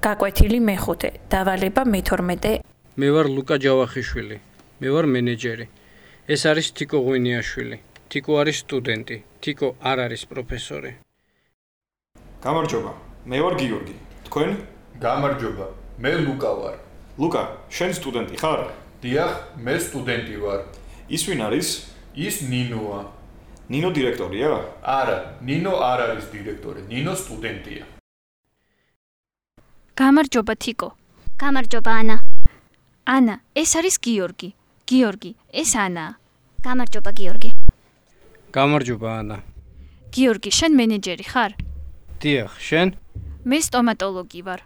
გაკვეთილი მეხუთე, დავალება მე-12. მე ვარ ლუკა ჯავახიშვილი. მე ვარ მენეჯერი. ეს არის თიკო ღვინიაშვილი. თიკო არის სტუდენტი. თიკო არ არის პროფესორი. გამარჯობა. მე ვარ გიორგი. თქვენ? გამარჯობა. მე ლუკა ვარ. ლუკა, შენ სტუდენტი ხარ? დიახ, მე სტუდენტი ვარ. ის ვინ არის? ის ნინოა. ნინო დირექტორია? არა, ნინო არ არის დირექტორი, ნინო სტუდენტია. გამარჯობა თიკო. გამარჯობა ანა. ანა, ეს არის გიორგი. გიორგი, ეს ანაა. გამარჯობა გიორგი. გამარჯობა ანა. გიორგი, შენ მენეჯერი ხარ? დიახ, შენ? მე სტომატოლოგი ვარ.